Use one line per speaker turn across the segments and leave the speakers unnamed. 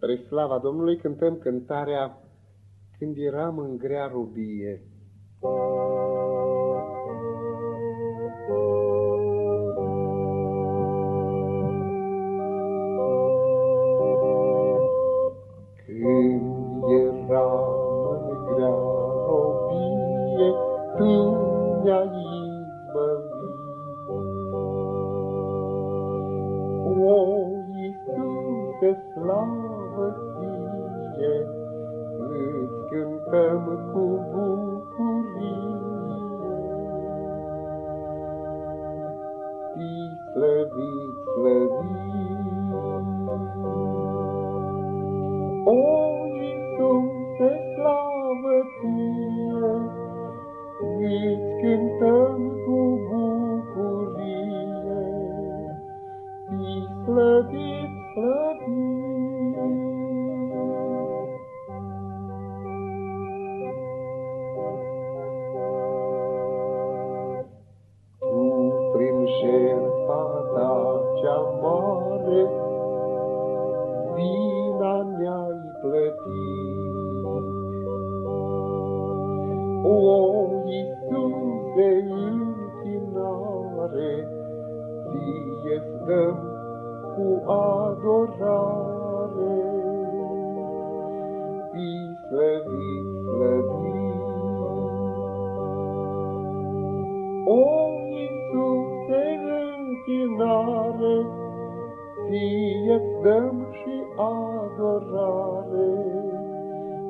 Spre slava Domnului cântăm cântarea Când eram în grea robie.
Când eram în grea robie, Tu ne-ai izbăvit. O, Iisuse, slavă ție, Îți cântăm cu bucurie. Fii slăvit, jertfa ta cea mare, Vina ne-ai plătit. O, Iisuse, închinare, Ție-ți dăm cu adorare. Fii slăvit, slăvit. Ție-ți dăm și adorare.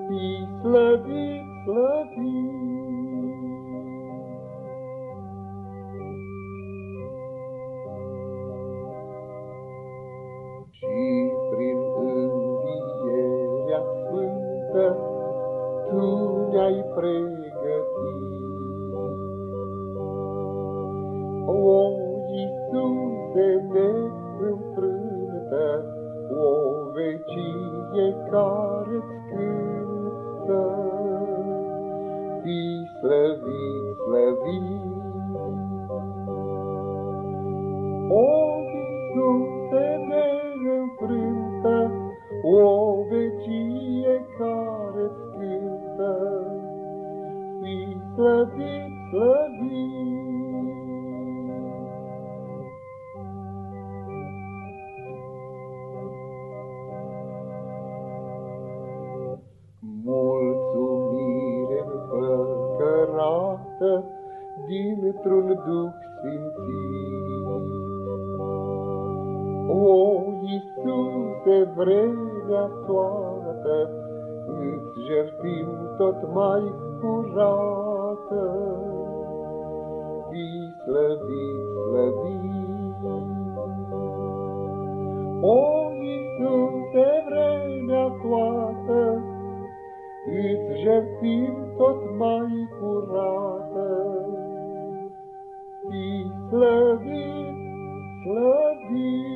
Fii slăvit, slăvit. Și prin învierea sfântă Tu ne-ai pregătit. O, Iisuse neînfrântă, o vecie care-ți cântă, Fii slăvit, slăvit. O, Iisuse neînfrântă, o vecie care-ți cântă, Fii slăvit, slăvit. Înfăcărată dintr-un duh sfințit. O, Iisuse, vremea toată, Îți jertfim tot mai curată. Fii slăvit, slăvit. O, Îți jertfim tot mai curată. Fii slăvit, slăvit.